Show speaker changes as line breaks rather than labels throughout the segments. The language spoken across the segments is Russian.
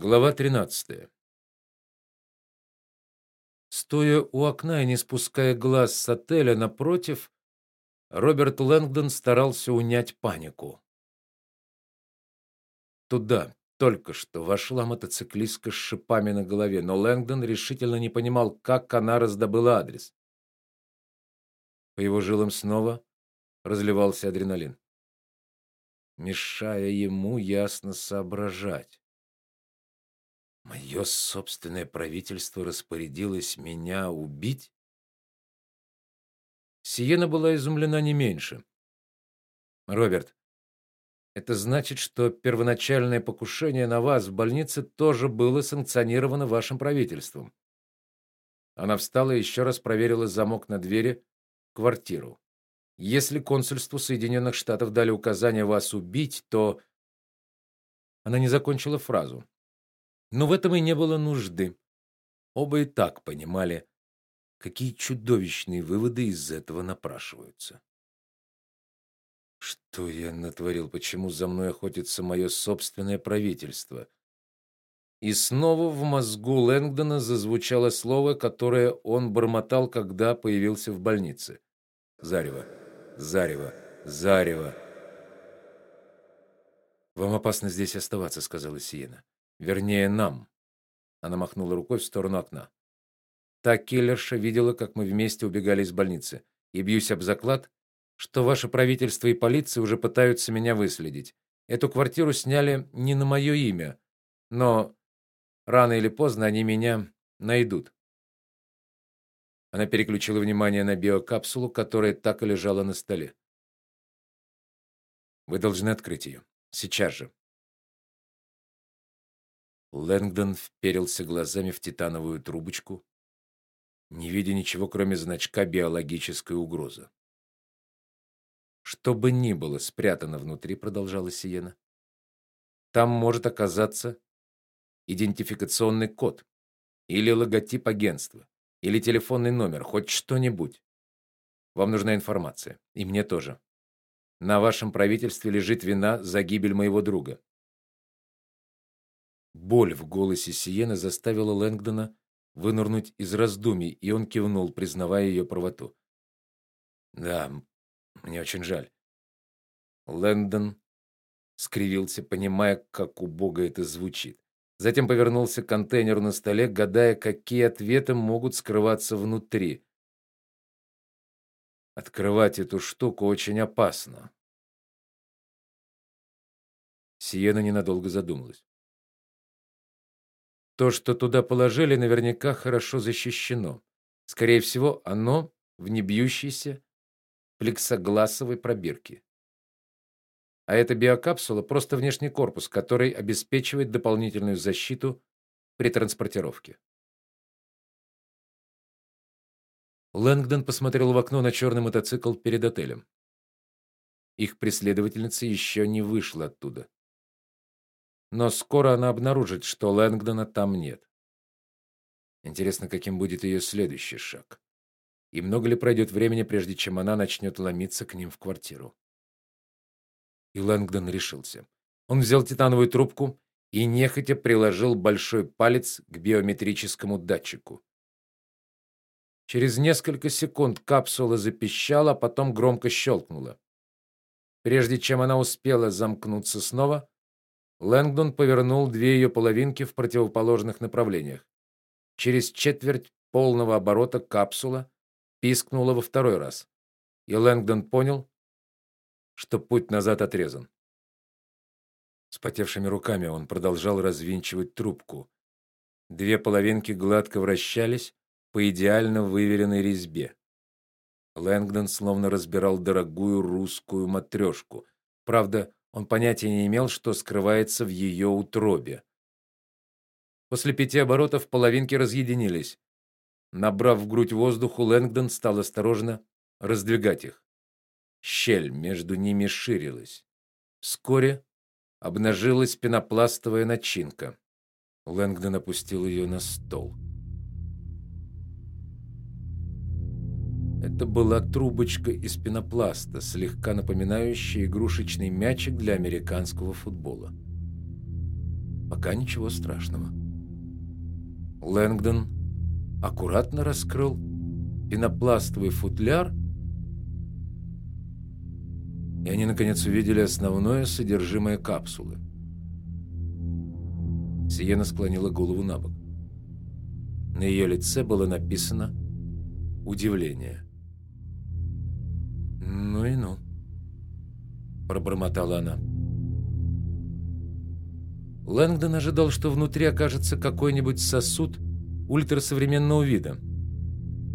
Глава 13. Стоя у окна и не спуская глаз с отеля напротив, Роберт Лэнгдон старался унять панику. Туда только что вошла мотоциклистка с шипами на голове, но Лэнгдон решительно не понимал, как она раздобыла адрес. По его жилам снова разливался адреналин, мешая ему ясно соображать. Мое собственное правительство распорядилось меня убить? Сиена была изумлена не меньше. Роберт, это значит, что первоначальное покушение на вас в больнице тоже было санкционировано вашим правительством. Она встала и еще раз проверила замок на двери квартиру. Если консульству Соединенных Штатов дали указание вас убить, то Она не закончила фразу. Но в этом и не было нужды. Оба и так понимали, какие чудовищные выводы из этого напрашиваются. Что я натворил? Почему за мной охотится мое собственное правительство? И снова в мозгу Лэнгдона зазвучало слово, которое он бормотал, когда появился в больнице. Зарево. Зарево. Зарево. Вам опасно здесь оставаться, сказала Сиена. Вернее, нам. Она махнула рукой в сторону окна. Та киллерша видела, как мы вместе убегали из больницы, и бьюсь об заклад, что ваше правительство и полиция уже пытаются меня выследить. Эту квартиру сняли не на мое имя, но рано или поздно они меня найдут. Она переключила внимание на биокапсулу, которая так и лежала на столе. Вы должны открыть ее. Сейчас же. Лэнгдон вперился глазами в титановую трубочку, не видя ничего, кроме значка биологической угрозы. Что бы ни было спрятано внутри, продолжала Сиена. Там может оказаться идентификационный код или логотип агентства, или телефонный номер, хоть что-нибудь. Вам нужна информация, и мне тоже. На вашем правительстве лежит вина за гибель моего друга. Боль в голосе Сиены заставила Лэнгдона вынырнуть из раздумий, и он кивнул, признавая ее правоту. Да, мне очень жаль. Лэндон скривился, понимая, как убого это звучит. Затем повернулся к контейнеру на столе, гадая, какие ответы могут скрываться внутри. Открывать эту штуку очень опасно. Сиена ненадолго задумалась. То, что туда положили, наверняка хорошо защищено. Скорее всего, оно в небьющейся плексогласовой пробирке. А эта биокапсула просто внешний корпус, который обеспечивает дополнительную защиту при транспортировке. Лэнгдон посмотрел в окно на черный мотоцикл перед отелем. Их преследовательница еще не вышла оттуда но скоро она обнаружит, что Лэнгдона там нет. Интересно, каким будет ее следующий шаг. И много ли пройдет времени, прежде чем она начнет ломиться к ним в квартиру. И Лэнгдон решился. Он взял титановую трубку и нехотя приложил большой палец к биометрическому датчику. Через несколько секунд капсула запищала, а потом громко щелкнула. Прежде чем она успела замкнуться снова, Лэнгдон повернул две ее половинки в противоположных направлениях. Через четверть полного оборота капсула пискнула во второй раз. И Лэнгдон понял, что путь назад отрезан. С потевшими руками он продолжал развинчивать трубку. Две половинки гладко вращались по идеально выверенной резьбе. Лэнгдон словно разбирал дорогую русскую матрешку. Правда, он понятия не имел, что скрывается в ее утробе. После пяти оборотов половинки разъединились. Набрав в грудь воздуху, Лэнгдон стал осторожно раздвигать их. Щель между ними ширилась. Вскоре обнажилась пенопластовая начинка. Лэнгдон опустил ее на стол. Это была трубочка из пенопласта, слегка напоминающая игрушечный мячик для американского футбола. Пока ничего страшного. Лэнгдон аккуратно раскрыл пенопластовый футляр, и они наконец увидели основное содержимое капсулы. Сиена склонила голову на бок. На ее лице было написано удивление. «Ну и ну», — пробормотала она. Лэнгдон ожидал, что внутри окажется какой-нибудь сосуд ультрасовременного вида.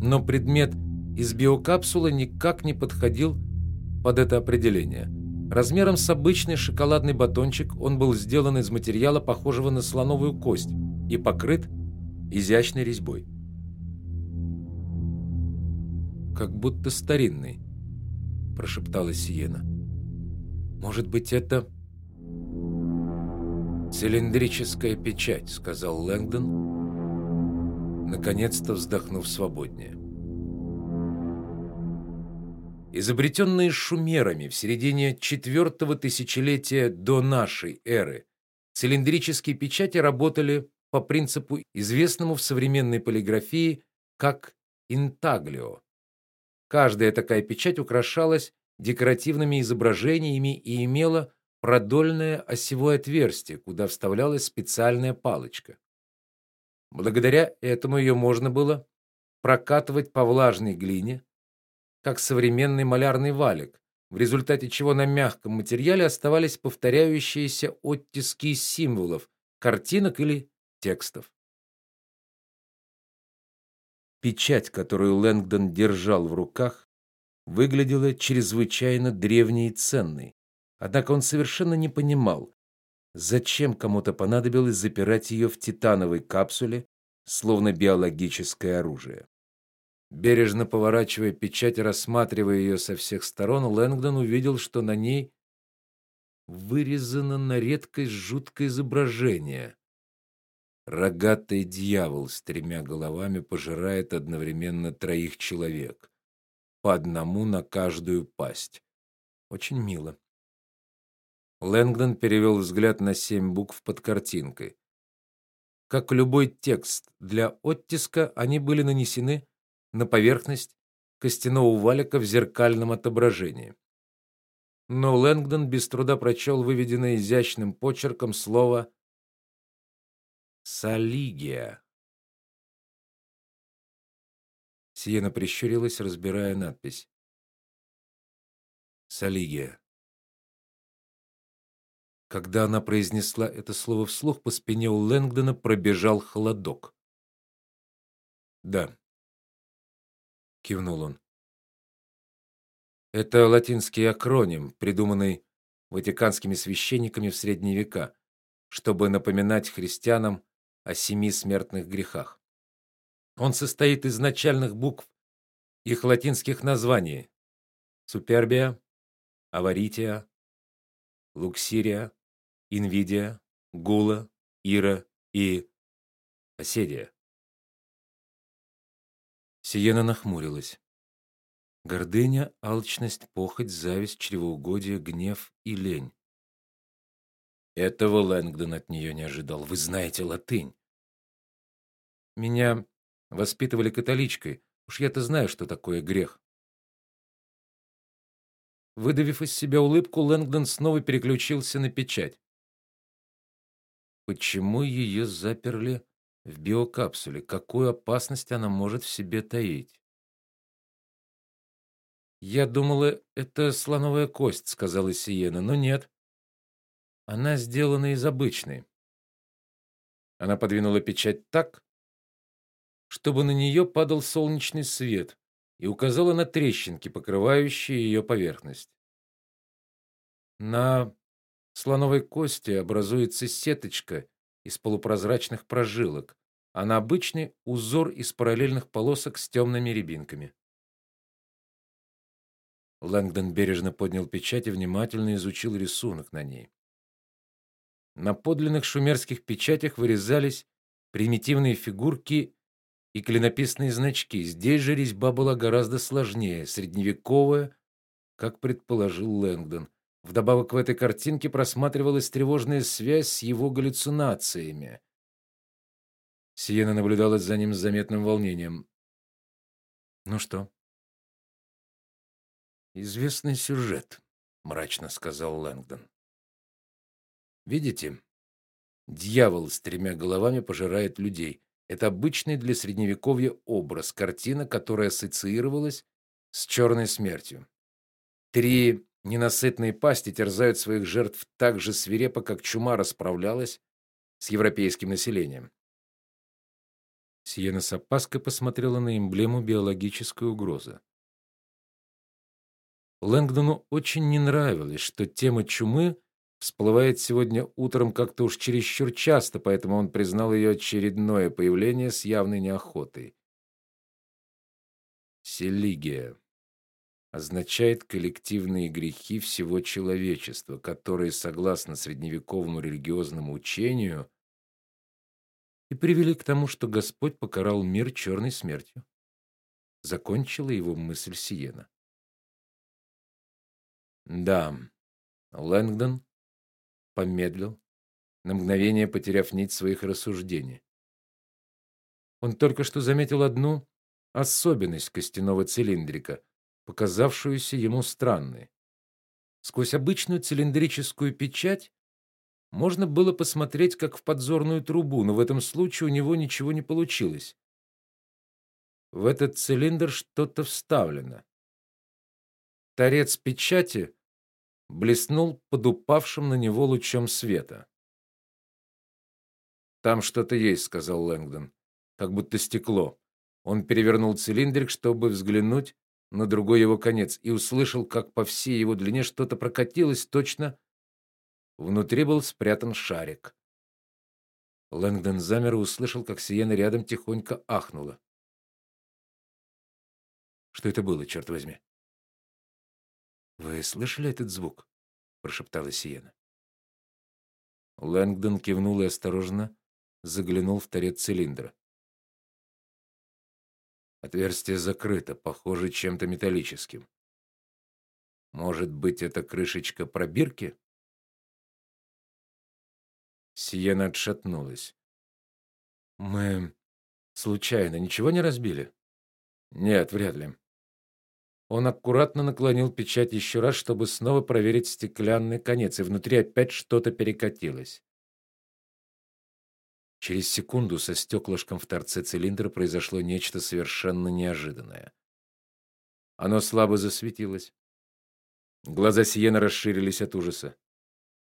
Но предмет из биокапсулы никак не подходил под это определение. Размером с обычный шоколадный батончик он был сделан из материала, похожего на слоновую кость, и покрыт изящной резьбой. «Как будто старинный», – прошептала Сиена. «Может быть, это...» «Цилиндрическая печать», — сказал Лэнгдон, наконец-то вздохнув свободнее. Изобретенные шумерами в середине четвертого тысячелетия до нашей эры, цилиндрические печати работали по принципу, известному в современной полиграфии как интаглио. Каждая такая печать украшалась декоративными изображениями и имела продольное осевое отверстие, куда вставлялась специальная палочка. Благодаря этому ее можно было прокатывать по влажной глине, как современный малярный валик, в результате чего на мягком материале оставались повторяющиеся оттиски символов, картинок или текстов. Печать, которую Лэнгдон держал в руках, выглядела чрезвычайно древней и ценной. Однако он совершенно не понимал, зачем кому-то понадобилось запирать ее в титановой капсуле, словно биологическое оружие. Бережно поворачивая печать рассматривая ее со всех сторон, Лэнгдон увидел, что на ней вырезано на редкость жуткое изображение. Рогатый дьявол с тремя головами пожирает одновременно троих человек, по одному на каждую пасть. Очень мило. Лэнгдон перевел взгляд на семь букв под картинкой. Как любой текст для оттиска, они были нанесены на поверхность костяного валика в зеркальном отображении. Но Лэнгдон без труда прочел выведенное изящным почерком слово Салигия. Сиена прищурилась, разбирая надпись. Салигия. Когда она произнесла это слово вслух, по спине у Лэнгдона пробежал холодок. "Да", кивнул он. Это латинский акроним, придуманный ватиканскими священниками в средние века, чтобы напоминать христианам о семи смертных грехах. Он состоит из начальных букв их латинских названий: Супербия, Аварития, Луксирия, Инвидия, Гула, Ира и Оседия. Сиена нахмурилась. Гордыня, алчность, похоть, зависть, чревоугодие, гнев и лень. Этого Лэнгдон от нее не ожидал. Вы знаете латынь. Меня воспитывали католичкой. Уж я-то знаю, что такое грех. Выдавив из себя улыбку, Лэнгдон снова переключился на печать. Почему ее заперли в биокапсуле? Какую опасность она может в себе таить? Я думала, это слоновая кость, сказала Сиена, но нет. Она сделана из обычной. Она подвинула печать так, чтобы на нее падал солнечный свет, и указала на трещинки, покрывающие ее поверхность. На слоновой кости образуется сеточка из полупрозрачных прожилок, а на обычной узор из параллельных полосок с темными рябинками. Лэнгдон бережно поднял печать и внимательно изучил рисунок на ней. На подлинных шумерских печатях вырезались примитивные фигурки и клинописные значки. Здесь же резьба была гораздо сложнее, средневековая, как предположил Лэнгдон. Вдобавок в этой картинке просматривалась тревожная связь с его галлюцинациями. Сиена наблюдала за ним с заметным волнением. Ну что? Известный сюжет, мрачно сказал Лэнгдон. Видите? Дьявол с тремя головами пожирает людей. Это обычный для средневековья образ, картина, которая ассоциировалась с черной смертью. Три ненасытные пасти терзают своих жертв так же свирепо, как чума расправлялась с европейским населением. Сиена с опаской посмотрела на эмблему биологической угрозы. Лэнгдону очень не нравилось, что тема чумы всплывает сегодня утром как-то уж чересчур часто, поэтому он признал ее очередное появление с явной неохотой. Селигия означает коллективные грехи всего человечества, которые, согласно средневековому религиозному учению, и привели к тому, что Господь покарал мир черной смертью. Закончила его мысль Сиена. Да. Лэнгдон помедлил, на мгновение потеряв нить своих рассуждений. Он только что заметил одну особенность костяного цилиндрика, показавшуюся ему странной. Сквозь обычную цилиндрическую печать можно было посмотреть как в подзорную трубу, но в этом случае у него ничего не получилось. В этот цилиндр что-то вставлено. Торец печати блеснул под упавшим на него лучом света. Там что-то есть, сказал Лэнгдон, как будто стекло. Он перевернул цилиндрик, чтобы взглянуть на другой его конец и услышал, как по всей его длине что-то прокатилось, точно внутри был спрятан шарик. Лэнгдон замер и услышал, как Сиена рядом тихонько ахнула. Что это было, черт возьми? Вы слышали этот звук? прошептала Сиена. Лэнгдон кивнул и осторожно заглянул в торец цилиндра. Отверстие закрыто, похоже чем-то металлическим. Может быть, это крышечка пробирки? Сиена отшатнулась. Мы случайно ничего не разбили? Нет, вряд ли. Он аккуратно наклонил печать еще раз, чтобы снова проверить стеклянный конец, и внутри опять что-то перекатилось. Через секунду со стеклышком в торце цилиндра произошло нечто совершенно неожиданное. Оно слабо засветилось. Глаза Сиены расширились от ужаса.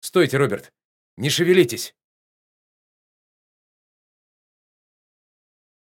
"Стойте, Роберт! Не шевелитесь!"